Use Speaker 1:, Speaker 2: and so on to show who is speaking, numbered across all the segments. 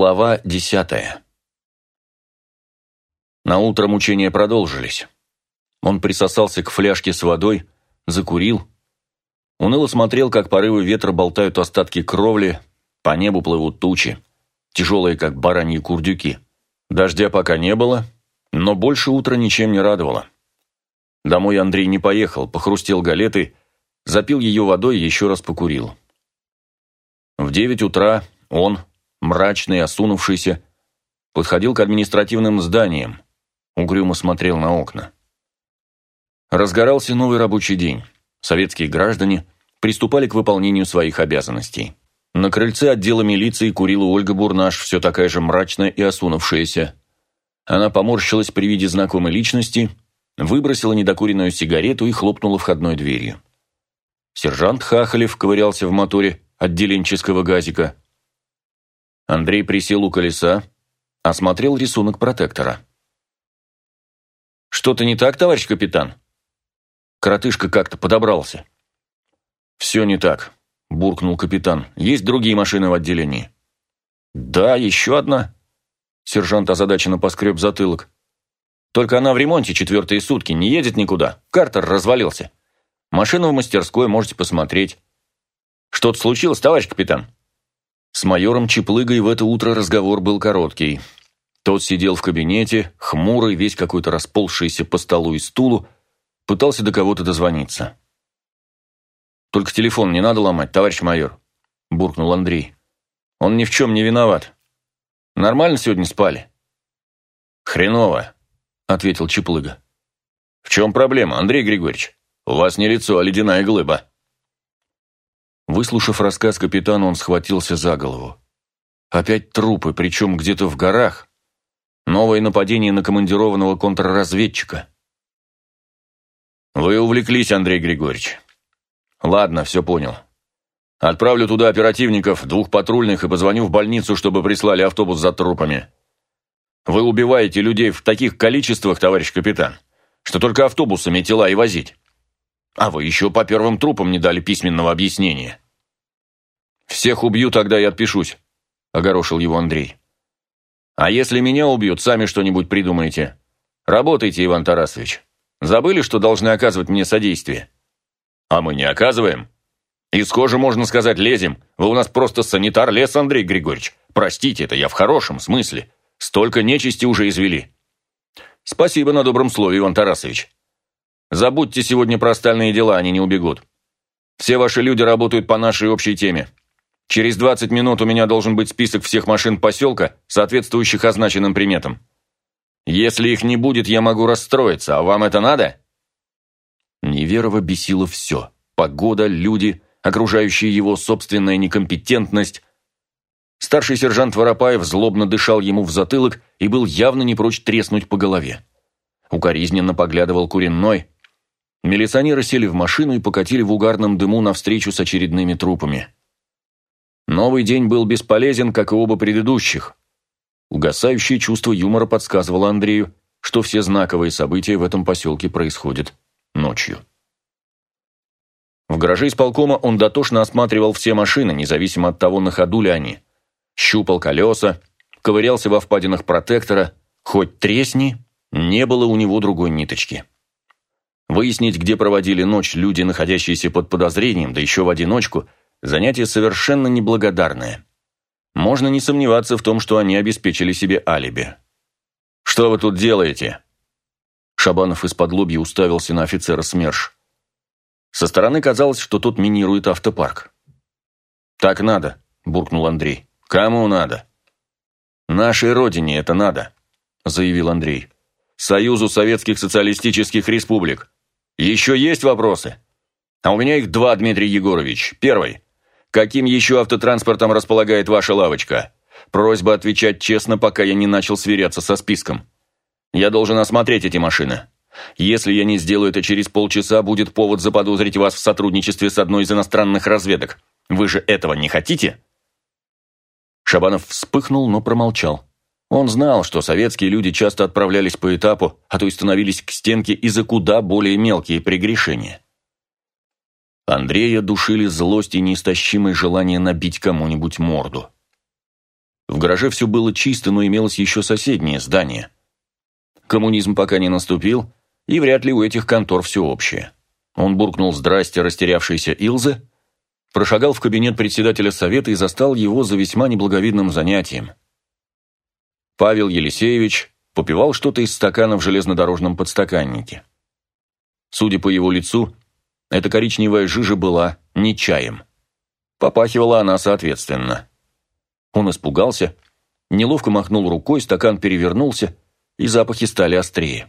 Speaker 1: Глава десятая На утро мучения продолжились. Он присосался к фляжке с водой, закурил. Уныло смотрел, как порывы ветра болтают остатки кровли, по небу плывут тучи, тяжелые, как бараньи курдюки. Дождя пока не было, но больше утра ничем не радовало. Домой Андрей не поехал, похрустел галетой, запил ее водой и еще раз покурил. В девять утра он, мрачный, осунувшийся, подходил к административным зданиям, угрюмо смотрел на окна. Разгорался новый рабочий день. Советские граждане приступали к выполнению своих обязанностей. На крыльце отдела милиции курила Ольга Бурнаш, все такая же мрачная и осунувшаяся. Она поморщилась при виде знакомой личности, выбросила недокуренную сигарету и хлопнула входной дверью. Сержант Хахалев ковырялся в моторе отделенческого газика. Андрей присел у колеса, осмотрел рисунок протектора. «Что-то не так, товарищ капитан?» Коротышка как-то подобрался. «Все не так», – буркнул капитан. «Есть другие машины в отделении?» «Да, еще одна». Сержант озадаченно поскреб затылок. «Только она в ремонте четвертые сутки, не едет никуда. Картер развалился. Машина в мастерской, можете посмотреть». «Что-то случилось, товарищ капитан?» С майором Чеплыгой в это утро разговор был короткий. Тот сидел в кабинете, хмурый, весь какой-то расползшийся по столу и стулу, пытался до кого-то дозвониться. «Только телефон не надо ломать, товарищ майор», – буркнул Андрей. «Он ни в чем не виноват. Нормально сегодня спали?» «Хреново», – ответил Чеплыга. «В чем проблема, Андрей Григорьевич? У вас не лицо, а ледяная глыба». Выслушав рассказ капитана, он схватился за голову. Опять трупы, причем где-то в горах. Новое нападение на командированного контрразведчика. Вы увлеклись, Андрей Григорьевич. Ладно, все понял. Отправлю туда оперативников, двух патрульных и позвоню в больницу, чтобы прислали автобус за трупами. Вы убиваете людей в таких количествах, товарищ капитан, что только автобусами тела и возить. А вы еще по первым трупам не дали письменного объяснения. Всех убью, тогда и отпишусь, огорошил его Андрей. А если меня убьют, сами что-нибудь придумайте. Работайте, Иван Тарасович. Забыли, что должны оказывать мне содействие? А мы не оказываем. Из кожи, можно сказать, лезем. Вы у нас просто санитар лес, Андрей Григорьевич. Простите, это я в хорошем смысле. Столько нечисти уже извели. Спасибо на добром слове, Иван Тарасович. Забудьте сегодня про остальные дела, они не убегут. Все ваши люди работают по нашей общей теме. Через 20 минут у меня должен быть список всех машин поселка, соответствующих означенным приметам. Если их не будет, я могу расстроиться, а вам это надо?» Неверова бесило все. Погода, люди, окружающая его собственная некомпетентность. Старший сержант Воропаев злобно дышал ему в затылок и был явно не прочь треснуть по голове. Укоризненно поглядывал Куренной, Милиционеры сели в машину и покатили в угарном дыму навстречу с очередными трупами. Новый день был бесполезен, как и оба предыдущих. Угасающее чувство юмора подсказывало Андрею, что все знаковые события в этом поселке происходят ночью. В гараже исполкома он дотошно осматривал все машины, независимо от того, на ходу ли они. Щупал колеса, ковырялся во впадинах протектора, хоть тресни, не было у него другой ниточки. Выяснить, где проводили ночь люди, находящиеся под подозрением, да еще в одиночку, занятие совершенно неблагодарное. Можно не сомневаться в том, что они обеспечили себе алиби. «Что вы тут делаете?» Шабанов из-под лобья уставился на офицера СМЕРШ. Со стороны казалось, что тот минирует автопарк. «Так надо», – буркнул Андрей. «Кому надо?» «Нашей родине это надо», – заявил Андрей. «Союзу Советских Социалистических Республик. Еще есть вопросы? А у меня их два, Дмитрий Егорович. Первый. Каким еще автотранспортом располагает ваша лавочка? Просьба отвечать честно, пока я не начал сверяться со списком. Я должен осмотреть эти машины. Если я не сделаю это через полчаса, будет повод заподозрить вас в сотрудничестве с одной из иностранных разведок. Вы же этого не хотите?» Шабанов вспыхнул, но промолчал. Он знал, что советские люди часто отправлялись по этапу, а то и становились к стенке и за куда более мелкие прегрешения. Андрея душили злость и неистощимое желание набить кому-нибудь морду. В гараже все было чисто, но имелось еще соседнее здание. Коммунизм пока не наступил, и вряд ли у этих контор все общее. Он буркнул «Здрасте», растерявшийся Илзе, прошагал в кабинет председателя совета и застал его за весьма неблаговидным занятием. Павел Елисеевич попивал что-то из стакана в железнодорожном подстаканнике. Судя по его лицу, эта коричневая жижа была не чаем. Попахивала она соответственно. Он испугался, неловко махнул рукой, стакан перевернулся, и запахи стали острее.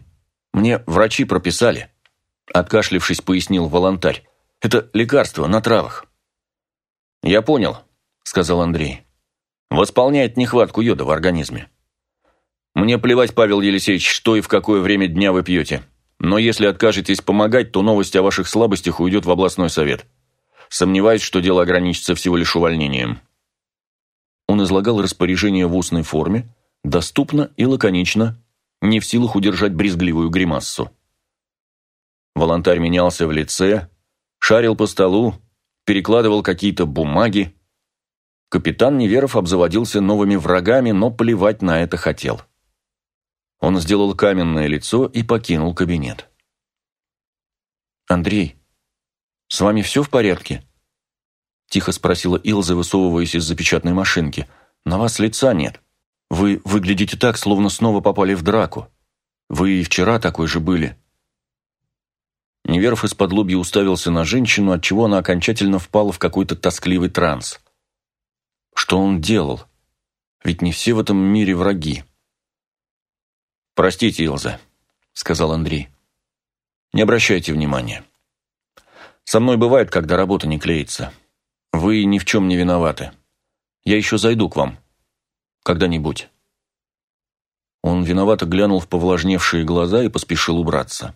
Speaker 1: «Мне врачи прописали», – откашлившись, пояснил волонтарь. «Это лекарство на травах». «Я понял», – сказал Андрей. «Восполняет нехватку йода в организме». «Мне плевать, Павел Елисеевич, что и в какое время дня вы пьете. Но если откажетесь помогать, то новость о ваших слабостях уйдет в областной совет. Сомневаюсь, что дело ограничится всего лишь увольнением». Он излагал распоряжение в устной форме, доступно и лаконично, не в силах удержать брезгливую гримассу. Волонтарь менялся в лице, шарил по столу, перекладывал какие-то бумаги. Капитан Неверов обзаводился новыми врагами, но плевать на это хотел. Он сделал каменное лицо и покинул кабинет. «Андрей, с вами все в порядке?» Тихо спросила Илза, высовываясь из запечатной машинки. «На вас лица нет. Вы выглядите так, словно снова попали в драку. Вы и вчера такой же были». Неверов из-под лобья уставился на женщину, отчего она окончательно впала в какой-то тоскливый транс. Что он делал? Ведь не все в этом мире враги. «Простите, Илза», — сказал Андрей. «Не обращайте внимания. Со мной бывает, когда работа не клеится. Вы ни в чем не виноваты. Я еще зайду к вам. Когда-нибудь». Он виновато глянул в повлажневшие глаза и поспешил убраться.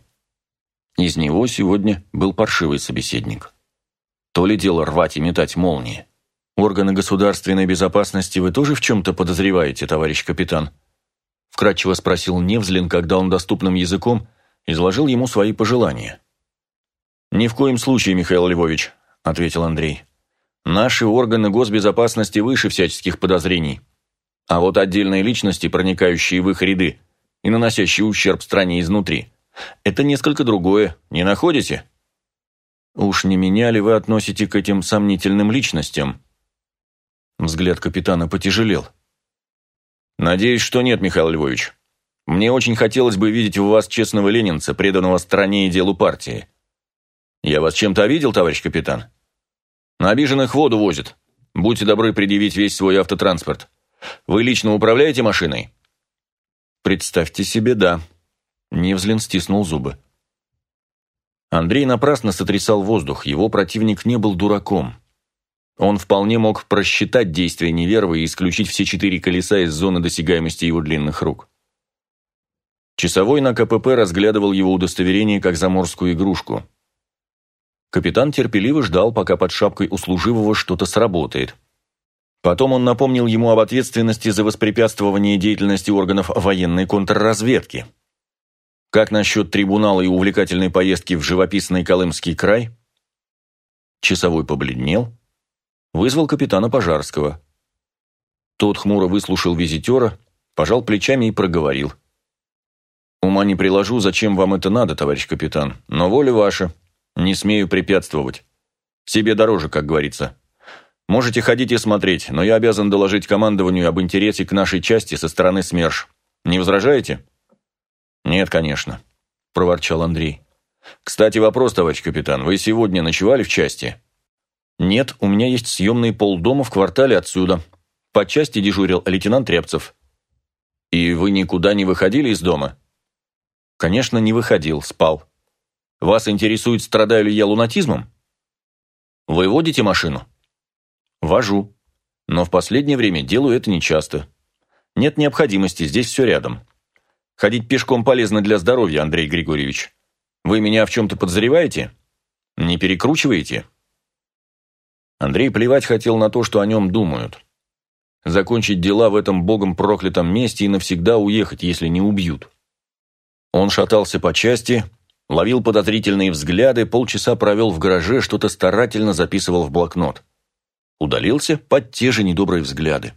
Speaker 1: Из него сегодня был паршивый собеседник. То ли дело рвать и метать молнии. Органы государственной безопасности вы тоже в чем-то подозреваете, товарищ капитан? Вкратчиво спросил Невзлин, когда он доступным языком изложил ему свои пожелания. «Ни в коем случае, Михаил Львович», — ответил Андрей. «Наши органы госбезопасности выше всяческих подозрений. А вот отдельные личности, проникающие в их ряды и наносящие ущерб стране изнутри, это несколько другое, не находите? Уж не меня ли вы относите к этим сомнительным личностям? Взгляд капитана потяжелел. Надеюсь, что нет, Михаил Львович. Мне очень хотелось бы видеть у вас честного ленинца, преданного стране и делу партии. Я вас чем-то обидел, товарищ капитан? На обиженных воду возят. Будьте добры предъявить весь свой автотранспорт. Вы лично управляете машиной? Представьте себе, да. Невзлин стиснул зубы. Андрей напрасно сотрясал воздух, его противник не был дураком. Он вполне мог просчитать действия Неверова и исключить все четыре колеса из зоны досягаемости его длинных рук. Часовой на КПП разглядывал его удостоверение как заморскую игрушку. Капитан терпеливо ждал, пока под шапкой у служивого что-то сработает. Потом он напомнил ему об ответственности за воспрепятствование деятельности органов военной контрразведки. Как насчет трибунала и увлекательной поездки в живописный Колымский край? Часовой побледнел, вызвал капитана Пожарского. Тот хмуро выслушал визитера, пожал плечами и проговорил. «Ума не приложу, зачем вам это надо, товарищ капитан, но воля ваша, не смею препятствовать. Себе дороже, как говорится. Можете ходить и смотреть, но я обязан доложить командованию об интересе к нашей части со стороны СМЕРШ. Не возражаете?» «Нет, конечно», – проворчал Андрей. «Кстати, вопрос, товарищ капитан. Вы сегодня ночевали в части?» «Нет, у меня есть съемный полдома в квартале отсюда. По части дежурил лейтенант Трепцев». «И вы никуда не выходили из дома?» «Конечно, не выходил, спал. Вас интересует, страдаю ли я лунатизмом?» «Вы водите машину?» «Вожу. Но в последнее время делаю это нечасто. Нет необходимости, здесь все рядом. Ходить пешком полезно для здоровья, Андрей Григорьевич. Вы меня в чем-то подозреваете? Не перекручиваете?» Андрей плевать хотел на то, что о нем думают. Закончить дела в этом богом проклятом месте и навсегда уехать, если не убьют. Он шатался по части, ловил подозрительные взгляды, полчаса провел в гараже, что-то старательно записывал в блокнот. Удалился под те же недобрые взгляды.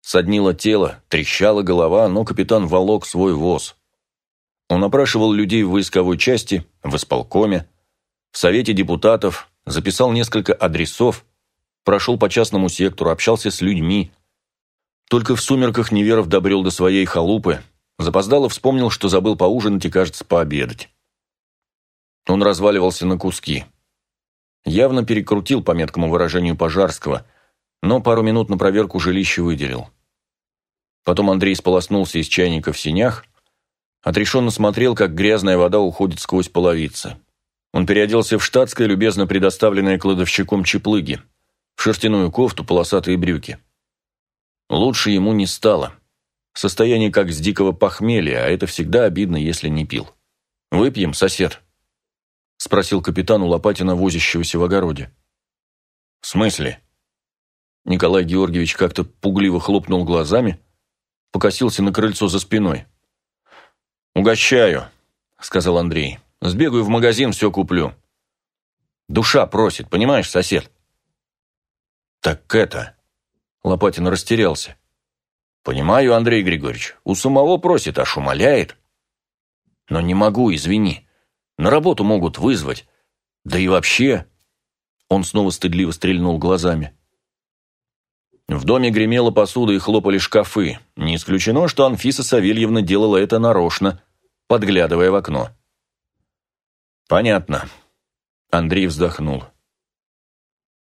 Speaker 1: Соднило тело, трещала голова, но капитан волок свой воз. Он опрашивал людей в войсковой части, в исполкоме, в совете депутатов, записал несколько адресов, прошел по частному сектору, общался с людьми. Только в сумерках Неверов добрел до своей халупы, запоздало вспомнил, что забыл поужинать и, кажется, пообедать. Он разваливался на куски. Явно перекрутил, по меткому выражению Пожарского, но пару минут на проверку жилища выделил. Потом Андрей сполоснулся из чайника в синях, отрешенно смотрел, как грязная вода уходит сквозь половицы. Он переоделся в штатское, любезно предоставленное кладовщиком чеплыги, в шерстяную кофту, полосатые брюки. Лучше ему не стало. Состояние как с дикого похмелья, а это всегда обидно, если не пил. «Выпьем, сосед?» – спросил капитан у Лопатина, возящегося в огороде. «В смысле?» Николай Георгиевич как-то пугливо хлопнул глазами, покосился на крыльцо за спиной. «Угощаю», – сказал Андрей. «Сбегаю в магазин, все куплю». «Душа просит, понимаешь, сосед?» «Так это...» Лопатин растерялся. «Понимаю, Андрей Григорьевич, у самого просит, аж умоляет. Но не могу, извини. На работу могут вызвать. Да и вообще...» Он снова стыдливо стрельнул глазами. В доме гремела посуда и хлопали шкафы. Не исключено, что Анфиса Савельевна делала это нарочно, подглядывая в окно. «Понятно». Андрей вздохнул.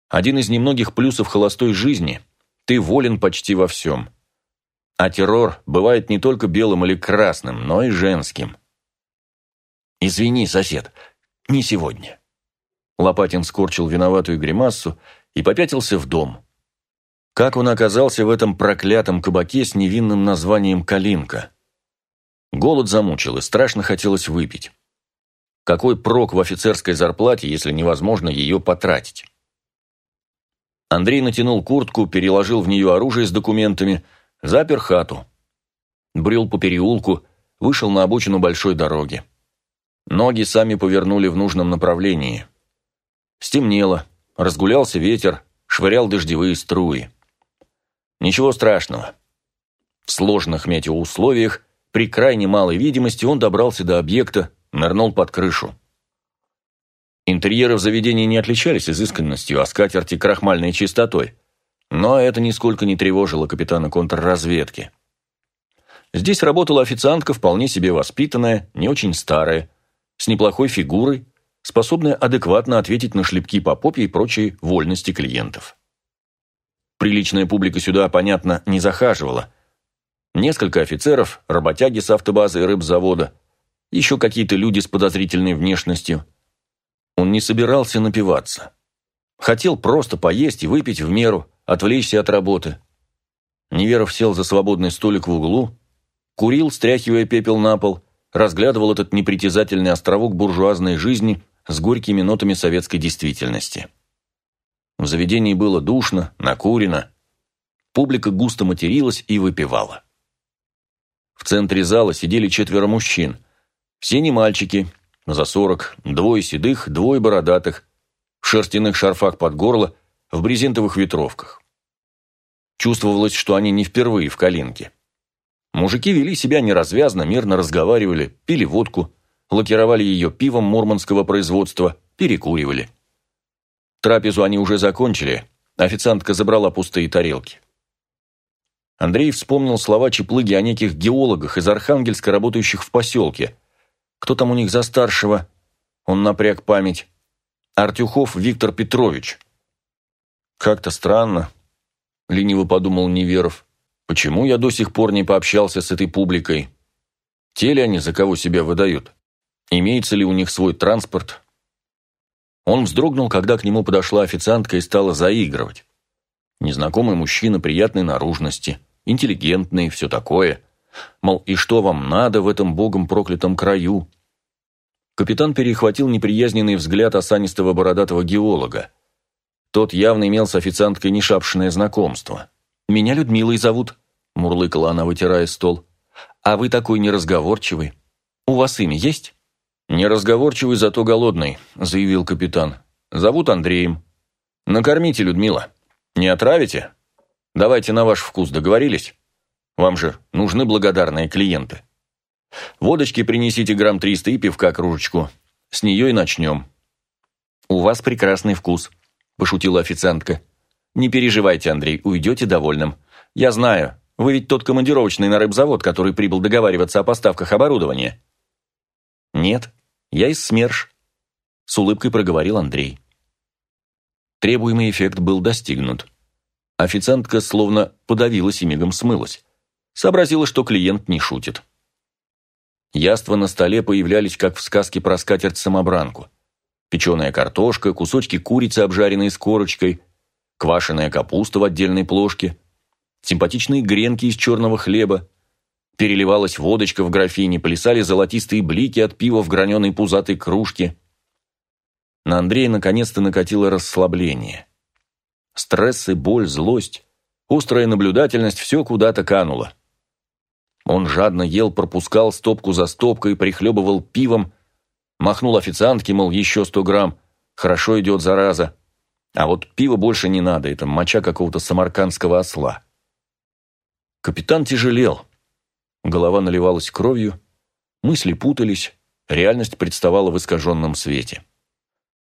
Speaker 1: «Один из немногих плюсов холостой жизни – ты волен почти во всем. А террор бывает не только белым или красным, но и женским». «Извини, сосед, не сегодня». Лопатин скорчил виноватую гримассу и попятился в дом. Как он оказался в этом проклятом кабаке с невинным названием «Калинка»? Голод замучил, и страшно хотелось выпить. Какой прок в офицерской зарплате, если невозможно ее потратить? Андрей натянул куртку, переложил в нее оружие с документами, запер хату. Брел по переулку, вышел на обочину большой дороги. Ноги сами повернули в нужном направлении. Стемнело, разгулялся ветер, швырял дождевые струи. Ничего страшного. В сложных метеоусловиях, при крайне малой видимости, он добрался до объекта, нырнул под крышу. Интерьеры в заведении не отличались изысканностью, а скатерти крахмальной чистотой. Но это нисколько не тревожило капитана контрразведки. Здесь работала официантка, вполне себе воспитанная, не очень старая, с неплохой фигурой, способная адекватно ответить на шлепки по попе и прочие вольности клиентов. Приличная публика сюда, понятно, не захаживала. Несколько офицеров, работяги с автобазы и рыбзавода, еще какие-то люди с подозрительной внешностью. Он не собирался напиваться. Хотел просто поесть и выпить в меру, отвлечься от работы. Неверов сел за свободный столик в углу, курил, стряхивая пепел на пол, разглядывал этот непритязательный островок буржуазной жизни с горькими нотами советской действительности. В заведении было душно, накурено. Публика густо материлась и выпивала. В центре зала сидели четверо мужчин. Все не мальчики, за сорок, двое седых, двое бородатых, в шерстяных шарфах под горло, в брезентовых ветровках. Чувствовалось, что они не впервые в Калинке. Мужики вели себя неразвязно, мирно разговаривали, пили водку, лакировали ее пивом мурманского производства, перекуривали. Трапезу они уже закончили, официантка забрала пустые тарелки. Андрей вспомнил слова Чеплыги о неких геологах из Архангельска, работающих в поселке. Кто там у них за старшего? Он напряг память. Артюхов Виктор Петрович. Как-то странно, лениво подумал Неверов. Почему я до сих пор не пообщался с этой публикой? Те ли они, за кого себя выдают? Имеется ли у них свой транспорт? Он вздрогнул, когда к нему подошла официантка и стала заигрывать. Незнакомый мужчина приятной наружности, интеллигентный, все такое. Мол, и что вам надо в этом богом проклятом краю? Капитан перехватил неприязненный взгляд осанистого бородатого геолога. Тот явно имел с официанткой нешапшенное знакомство. «Меня Людмилой зовут», – мурлыкала она, вытирая стол. «А вы такой неразговорчивый. У вас имя есть?» «Неразговорчивый, зато голодный», – заявил капитан. «Зовут Андреем. Накормите, Людмила. Не отравите?» Давайте на ваш вкус, договорились? Вам же нужны благодарные клиенты. Водочки принесите грамм 300 и пивка кружечку. С нее и начнем. У вас прекрасный вкус, пошутила официантка. Не переживайте, Андрей, уйдете довольным. Я знаю, вы ведь тот командировочный на рыбзавод, который прибыл договариваться о поставках оборудования. Нет, я из СМЕРШ, с улыбкой проговорил Андрей. Требуемый эффект был достигнут. Официантка словно подавилась и мигом смылась. Сообразила, что клиент не шутит. Яства на столе появлялись, как в сказке про скатерть-самобранку. Печеная картошка, кусочки курицы, обжаренные с корочкой, квашеная капуста в отдельной плошке, симпатичные гренки из черного хлеба, переливалась водочка в графине, плясали золотистые блики от пива в граненой пузатой кружке. На Андрея наконец-то накатило расслабление. Стресс и боль, злость, острая наблюдательность – все куда-то кануло. Он жадно ел, пропускал стопку за стопкой, прихлебывал пивом, махнул официантке, мол, еще сто грамм, хорошо идет зараза. А вот пива больше не надо, это моча какого-то самаркандского осла. Капитан тяжелел. Голова наливалась кровью, мысли путались, реальность представала в искаженном свете.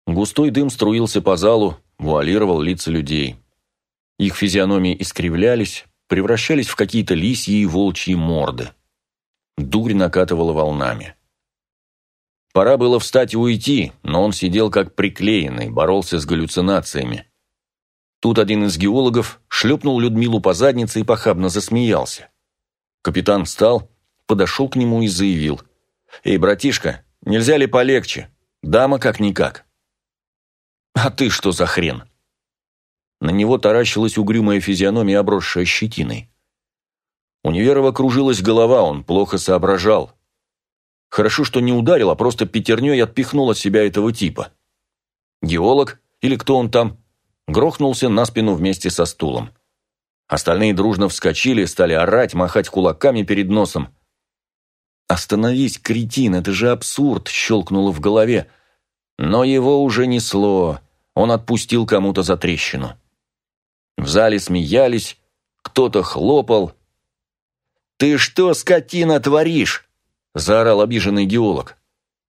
Speaker 1: Густой дым струился по залу, вуалировал лица людей. Их физиономии искривлялись, превращались в какие-то лисьи и волчьи морды. Дурь накатывала волнами. Пора было встать и уйти, но он сидел как приклеенный, боролся с галлюцинациями. Тут один из геологов шлепнул Людмилу по заднице и похабно засмеялся. Капитан встал, подошел к нему и заявил. «Эй, братишка, нельзя ли полегче? Дама как-никак». «А ты что за хрен?» На него таращилась угрюмая физиономия, обросшая щетиной. У Неверова кружилась голова, он плохо соображал. Хорошо, что не ударил, а просто пятерней отпихнул от себя этого типа. Геолог, или кто он там, грохнулся на спину вместе со стулом. Остальные дружно вскочили, стали орать, махать кулаками перед носом. «Остановись, кретин, это же абсурд!» – щелкнуло в голове. Но его уже несло он отпустил кому-то за трещину. В зале смеялись, кто-то хлопал. «Ты что, скотина, творишь?» – заорал обиженный геолог.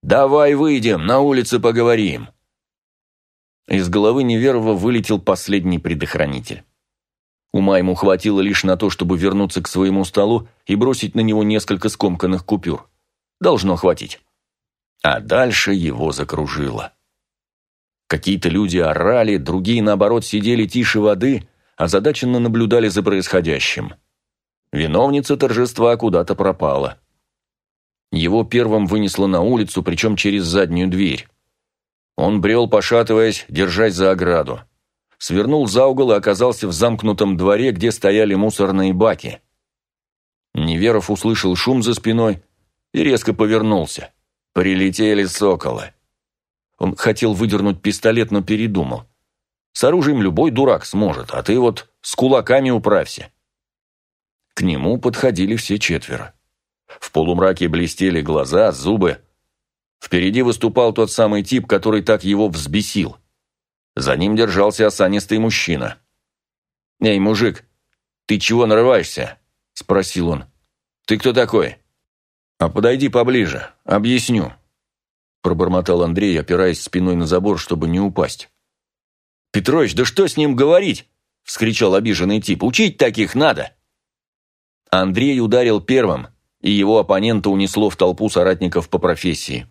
Speaker 1: «Давай выйдем, на улице поговорим». Из головы Неверова вылетел последний предохранитель. Ума ему хватило лишь на то, чтобы вернуться к своему столу и бросить на него несколько скомканных купюр. Должно хватить. А дальше его закружило. Какие-то люди орали, другие, наоборот, сидели тише воды, озадаченно наблюдали за происходящим. Виновница торжества куда-то пропала. Его первым вынесло на улицу, причем через заднюю дверь. Он брел, пошатываясь, держась за ограду. Свернул за угол и оказался в замкнутом дворе, где стояли мусорные баки. Неверов услышал шум за спиной и резко повернулся. Прилетели соколы. Он хотел выдернуть пистолет, но передумал. С оружием любой дурак сможет, а ты вот с кулаками управься. К нему подходили все четверо. В полумраке блестели глаза, зубы. Впереди выступал тот самый тип, который так его взбесил. За ним держался осанистый мужчина. «Эй, мужик, ты чего нарываешься?» – спросил он. «Ты кто такой?» «А подойди поближе, объясню», пробормотал Андрей, опираясь спиной на забор, чтобы не упасть. «Петрович, да что с ним говорить?» – вскричал обиженный тип. «Учить таких надо!» Андрей ударил первым, и его оппонента унесло в толпу соратников по профессии.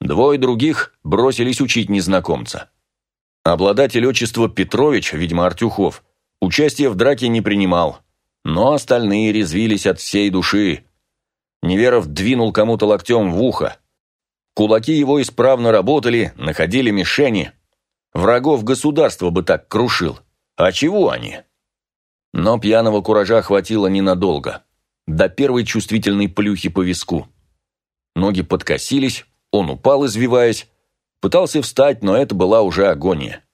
Speaker 1: Двое других бросились учить незнакомца. Обладатель отчества Петрович, видимо, Артюхов, участия в драке не принимал, но остальные резвились от всей души. Неверов двинул кому-то локтем в ухо, Кулаки его исправно работали, находили мишени. Врагов государства бы так крушил. А чего они? Но пьяного куража хватило ненадолго. До первой чувствительной плюхи по виску. Ноги подкосились, он упал, извиваясь. Пытался встать, но это была уже агония.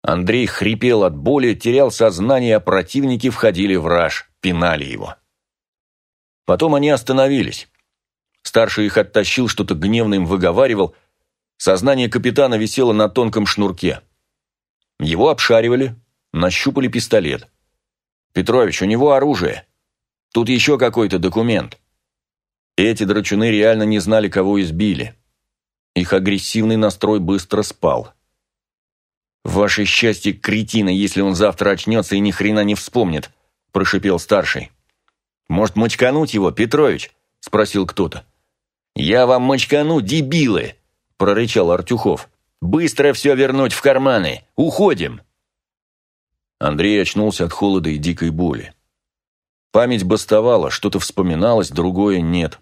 Speaker 1: Андрей хрипел от боли, терял сознание, а противники входили в раж, пинали его. Потом они остановились. Старший их оттащил, что-то гневно им выговаривал. Сознание капитана висело на тонком шнурке. Его обшаривали, нащупали пистолет. Петрович, у него оружие. Тут еще какой-то документ». Эти драчуны реально не знали, кого избили. Их агрессивный настрой быстро спал. «Ваше счастье, кретина, если он завтра очнется и ни хрена не вспомнит», – прошипел старший. «Может, мочкануть его, Петрович?» – спросил кто-то. «Я вам мочкану, дебилы!» – прорычал Артюхов. «Быстро все вернуть в карманы! Уходим!» Андрей очнулся от холода и дикой боли. Память бастовала, что-то вспоминалось, другое нет.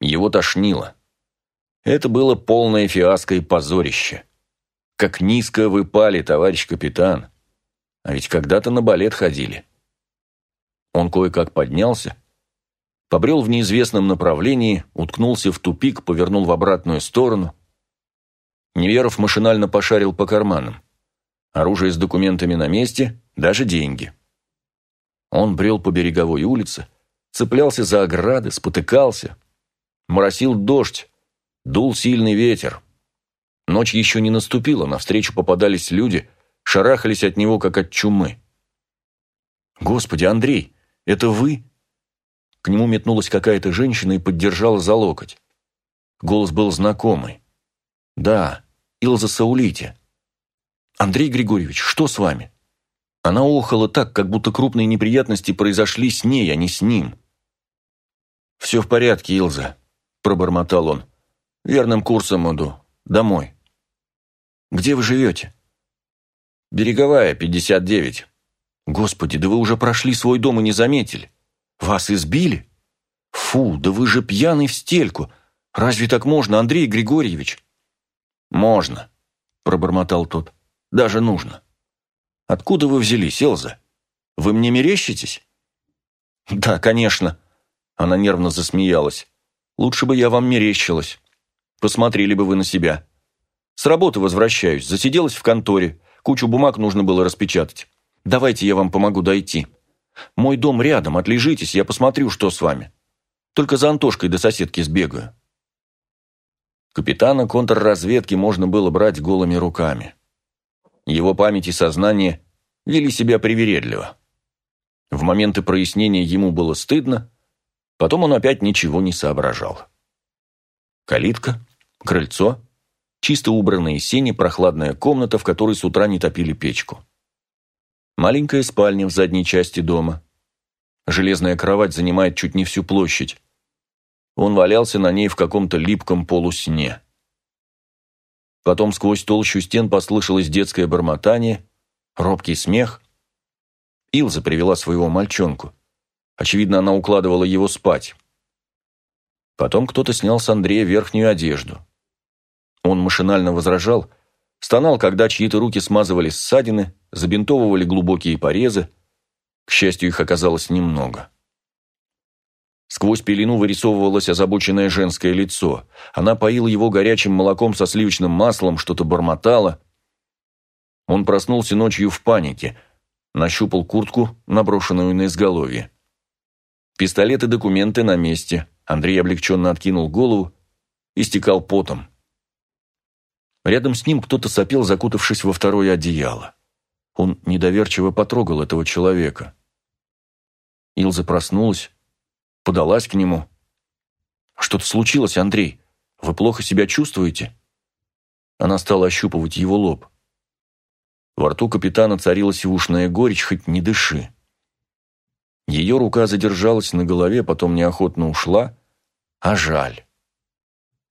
Speaker 1: Его тошнило. Это было полное фиаско и позорище. Как низко вы пали, товарищ капитан. А ведь когда-то на балет ходили. Он кое-как поднялся, побрел в неизвестном направлении, уткнулся в тупик, повернул в обратную сторону. Неверов машинально пошарил по карманам. Оружие с документами на месте, даже деньги. Он брел по береговой улице, цеплялся за ограды, спотыкался. Моросил дождь, дул сильный ветер. Ночь еще не наступила, навстречу попадались люди, шарахались от него, как от чумы. «Господи, Андрей, это вы?» К нему метнулась какая-то женщина и поддержала за локоть. Голос был знакомый. «Да, Илза Саулити». «Андрей Григорьевич, что с вами?» Она охала так, как будто крупные неприятности произошли с ней, а не с ним. «Все в порядке, Илза», – пробормотал он. «Верным курсом иду. Домой». «Где вы живете?» «Береговая, 59». «Господи, да вы уже прошли свой дом и не заметили. Вас избили? Фу, да вы же пьяный в стельку. Разве так можно, Андрей Григорьевич?» «Можно», – пробормотал тот. «Даже нужно». Откуда вы взялись, Элза? Вы мне мерещитесь?» «Да, конечно». Она нервно засмеялась. «Лучше бы я вам мерещилась. Посмотрели бы вы на себя. С работы возвращаюсь, засиделась в конторе. Кучу бумаг нужно было распечатать. Давайте я вам помогу дойти. Мой дом рядом, отлежитесь, я посмотрю, что с вами. Только за Антошкой до соседки сбегаю». Капитана контрразведки можно было брать голыми руками. Его память и сознание вели себя привередливо. В моменты прояснения ему было стыдно, потом он опять ничего не соображал. Калитка, крыльцо, чисто убранные сени, прохладная комната, в которой с утра не топили печку. Маленькая спальня в задней части дома. Железная кровать занимает чуть не всю площадь. Он валялся на ней в каком-то липком полусне. Потом сквозь толщу стен послышалось детское бормотание, робкий смех. Илза привела своего мальчонку. Очевидно, она укладывала его спать. Потом кто-то снял с Андрея верхнюю одежду. Он машинально возражал, стонал, когда чьи-то руки смазывали ссадины, забинтовывали глубокие порезы. К счастью, их оказалось немного. Сквозь пелену вырисовывалось озабоченное женское лицо. Она поила его горячим молоком со сливочным маслом, что-то бормотала. Он проснулся ночью в панике, нащупал куртку, наброшенную на изголовье. Пистолет и документы на месте. Андрей облегченно откинул голову и стекал потом. Рядом с ним кто-то сопел, закутавшись во второе одеяло. Он недоверчиво потрогал этого человека. Илза проснулась, подалась к нему. «Что-то случилось, Андрей? Вы плохо себя чувствуете?» Она стала ощупывать его лоб. Во рту капитана царила сивушная горечь, хоть не дыши. Ее рука задержалась на голове, потом неохотно ушла, а жаль.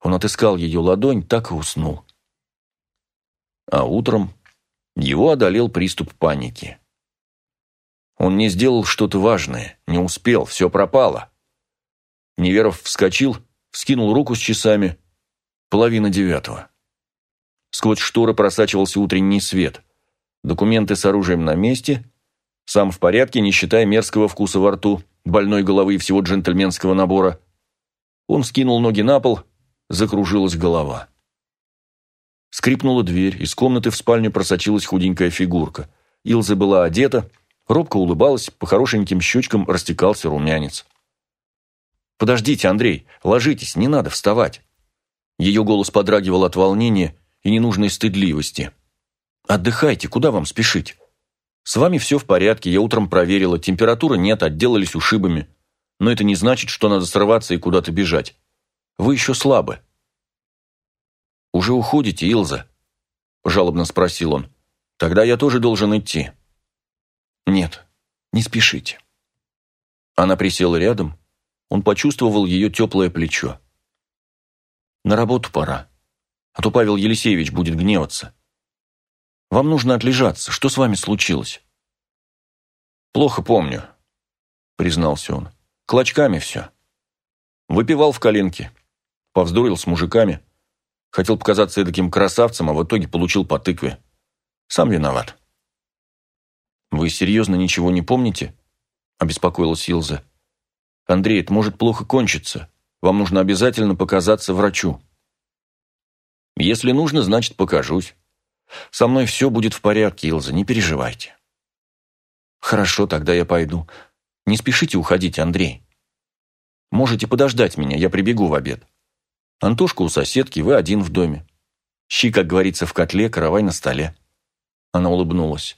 Speaker 1: Он отыскал ее ладонь, так и уснул. А утром его одолел приступ паники. Он не сделал что-то важное, не успел, все пропало. Неверов вскочил, вскинул руку с часами. Половина девятого. Сквозь шторы просачивался утренний свет. Документы с оружием на месте. Сам в порядке, не считая мерзкого вкуса во рту, больной головы и всего джентльменского набора. Он скинул ноги на пол, закружилась голова. Скрипнула дверь, из комнаты в спальню просочилась худенькая фигурка. Илза была одета, робко улыбалась, по хорошеньким щечкам растекался румянец. «Подождите, Андрей, ложитесь, не надо вставать». Ее голос подрагивал от волнения и ненужной стыдливости. «Отдыхайте, куда вам спешить?
Speaker 2: С вами все в порядке, я утром проверила, температуры нет, отделались ушибами. Но это не значит, что надо срываться и куда-то бежать. Вы еще слабы». «Уже уходите, Илза?» – жалобно спросил он. «Тогда я тоже должен идти». «Нет, не спешите». Она присела рядом, он почувствовал ее теплое плечо. «На работу пора, а то Павел Елисеевич будет гневаться. Вам нужно отлежаться. Что с вами случилось?» «Плохо помню», — признался он. «Клочками все. Выпивал в коленке, повздорил с мужиками, хотел показаться таким красавцем, а в итоге получил по тыкве. Сам виноват». «Вы серьезно ничего не помните?» – обеспокоилась Илза. «Андрей, это может плохо кончиться. Вам нужно обязательно показаться врачу». «Если нужно, значит, покажусь. Со мной все будет в порядке, Илза, не переживайте». «Хорошо, тогда я пойду. Не спешите уходить, Андрей. Можете подождать меня, я прибегу в обед. Антошка у соседки, вы один в доме. Щи, как говорится, в котле, каравай на столе». Она улыбнулась.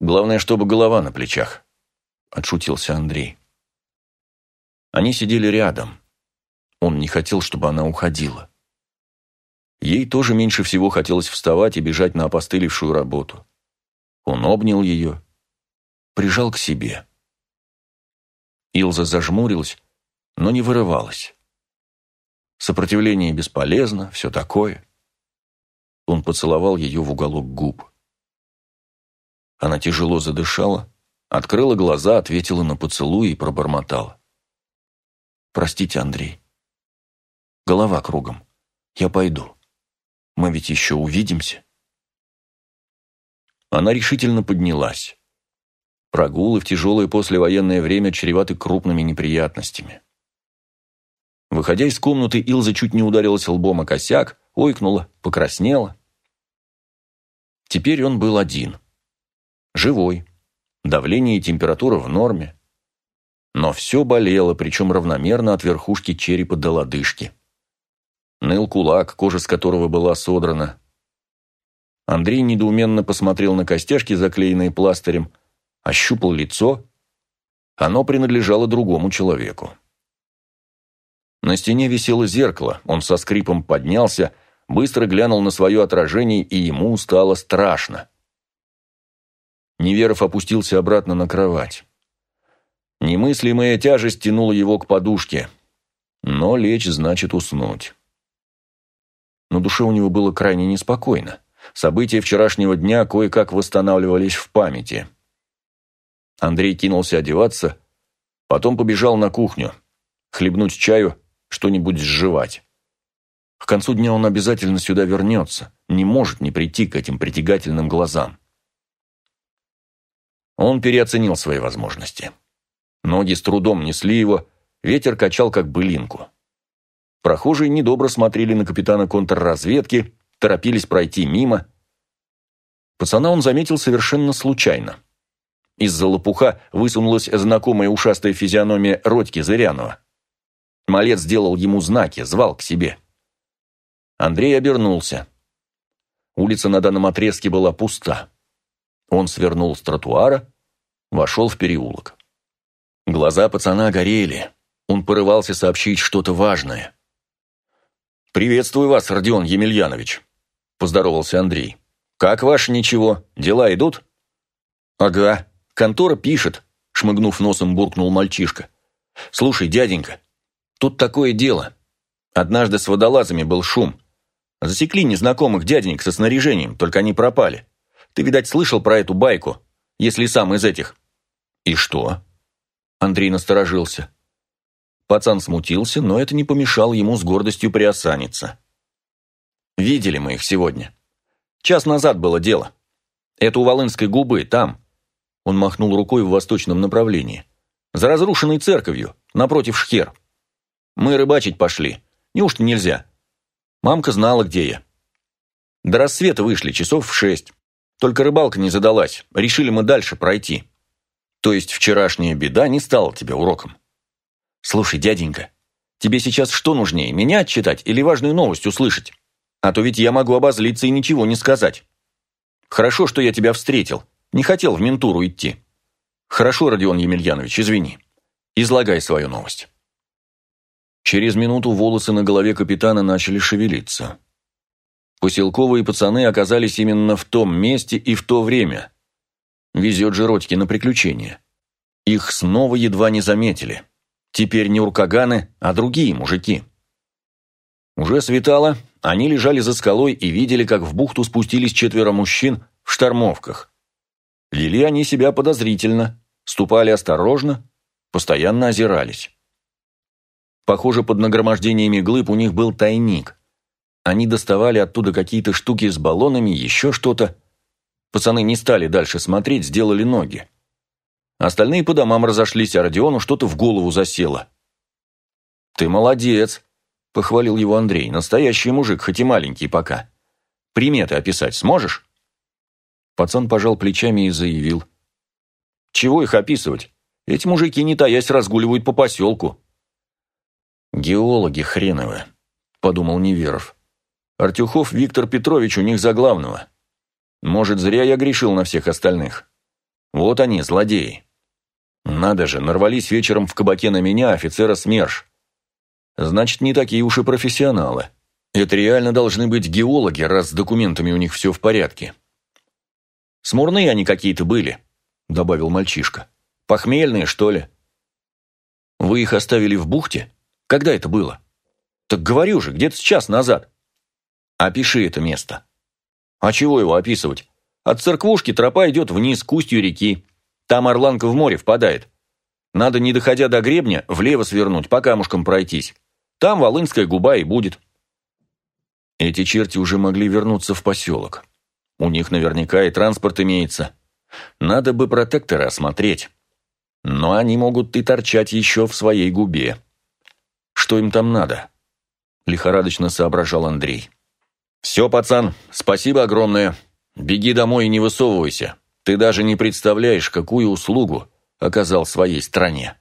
Speaker 2: «Главное, чтобы голова на плечах», — отшутился Андрей. Они сидели рядом. Он не хотел, чтобы она уходила. Ей тоже меньше всего хотелось вставать и бежать на опостылевшую работу. Он обнял ее, прижал к себе. Илза зажмурилась, но не вырывалась. Сопротивление бесполезно, все такое. Он поцеловал ее в уголок губ. Она тяжело задышала, открыла глаза, ответила на поцелуй и пробормотала. «Простите, Андрей. Голова кругом. Я пойду. Мы ведь еще увидимся». Она решительно поднялась. Прогулы в тяжелое послевоенное время чреваты крупными неприятностями. Выходя из комнаты, Илза чуть не ударилась лбом о косяк, ойкнула, покраснела. Теперь он был один. Живой. Давление и температура в норме. Но все болело, причем равномерно от верхушки черепа до лодыжки. Ныл кулак, кожа с которого была содрана. Андрей недоуменно посмотрел на костяшки, заклеенные пластырем, ощупал лицо. Оно принадлежало другому человеку. На стене висело зеркало, он со скрипом поднялся, быстро глянул на свое отражение, и ему стало страшно. Неверов опустился обратно на кровать. Немыслимая тяжесть тянула его к подушке. Но лечь значит уснуть. На душе у него было крайне неспокойно. События вчерашнего дня кое-как восстанавливались в памяти. Андрей кинулся одеваться, потом побежал на кухню, хлебнуть чаю, что-нибудь сживать. К концу дня он обязательно сюда вернется, не может не прийти к этим притягательным глазам. Он переоценил свои возможности. Ноги с трудом несли его, ветер качал как былинку. Прохожие недобро смотрели на капитана контрразведки, торопились пройти мимо. Пацана он заметил совершенно случайно. Из-за лопуха высунулась знакомая ушастая физиономия Родьки Зырянова. Малец сделал ему знаки, звал к себе. Андрей обернулся. Улица на данном отрезке была пуста. Он свернул с тротуара, вошел в переулок. Глаза пацана горели. Он порывался сообщить что-то важное. «Приветствую вас, Родион Емельянович», – поздоровался Андрей. «Как ваше ничего? Дела идут?» «Ага, контора пишет», – шмыгнув носом, буркнул мальчишка. «Слушай, дяденька, тут такое дело. Однажды с водолазами был шум. Засекли незнакомых дяденек со снаряжением, только они пропали. Ты, видать, слышал про эту байку, если сам из этих». «И что?» Андрей насторожился. Пацан смутился, но это не помешало ему с гордостью приосаниться. «Видели мы их сегодня. Час назад было дело. Это у Волынской губы, там». Он махнул рукой в восточном направлении. «За разрушенной церковью, напротив шхер. Мы рыбачить пошли. Неужто нельзя? Мамка знала, где я. До рассвета вышли, часов в шесть. Только рыбалка не задалась. Решили мы дальше пройти. То есть вчерашняя беда не стала тебе уроком. Слушай, дяденька, тебе сейчас что нужнее, меня отчитать или важную новость услышать? А то ведь я могу обозлиться и ничего не сказать. Хорошо, что я тебя встретил. Не хотел в ментуру идти. Хорошо, Родион Емельянович, извини. Излагай свою новость. Через минуту волосы на голове капитана начали шевелиться. Поселковые пацаны оказались именно в том месте и в то время. Везет же Родьке на приключения. Их снова едва не заметили. Теперь не уркаганы, а другие мужики. Уже светало, они лежали за скалой и видели, как в бухту спустились четверо мужчин в штормовках. Вели они себя подозрительно, ступали осторожно, постоянно озирались. Похоже, под нагромождениями глыб у них был тайник. Они доставали оттуда какие-то штуки с баллонами, еще что-то. Пацаны не стали дальше смотреть, сделали ноги. Остальные по домам разошлись, а Родиону что-то в голову засело. «Ты молодец», — похвалил его Андрей. «Настоящий мужик, хоть и маленький пока. Приметы описать сможешь?» Пацан пожал плечами и заявил. «Чего их описывать? Эти мужики, не таясь, разгуливают по поселку». «Геологи хреновы», — подумал Неверов. «Артюхов Виктор Петрович у них за главного. Может, зря я грешил на всех остальных. Вот они, злодеи. Надо же, нарвались вечером в кабаке на меня, офицера СМЕРШ. Значит, не такие уж и профессионалы. Это реально должны быть геологи, раз с документами у них все в порядке. Смурные они какие-то были, добавил мальчишка. Похмельные, что ли? Вы их оставили в бухте? Когда это было? Так говорю же, где-то час назад. Опиши это место. А чего его описывать? От церквушки тропа идет вниз к устью реки. Там Орланка в море впадает. Надо, не доходя до гребня, влево свернуть, по камушкам пройтись. Там Волынская губа и будет. Эти черти уже могли вернуться в поселок. У них наверняка и транспорт имеется. Надо бы протектора осмотреть. Но они могут и торчать еще в своей губе. Что им там надо? Лихорадочно соображал Андрей. «Все, пацан, спасибо огромное. Беги домой и не высовывайся. Ты даже не представляешь, какую услугу оказал своей стране.